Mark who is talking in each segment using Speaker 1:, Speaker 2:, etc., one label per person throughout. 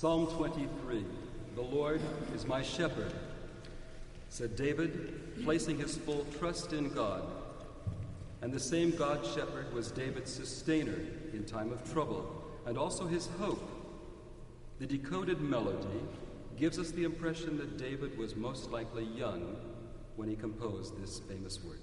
Speaker 1: Psalm 23 The Lord is my shepherd, said David, placing his full trust in God. And the same God shepherd was David's sustainer in time of trouble, and also his hope. The decoded melody gives us the impression that David was most likely young when he composed this famous work.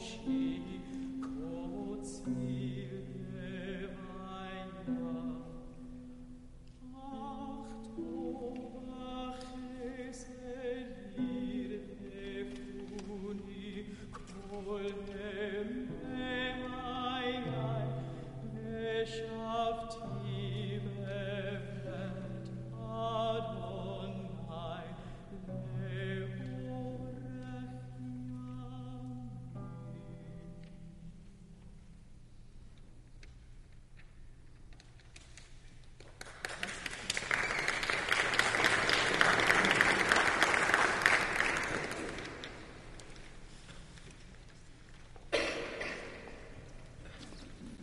Speaker 1: she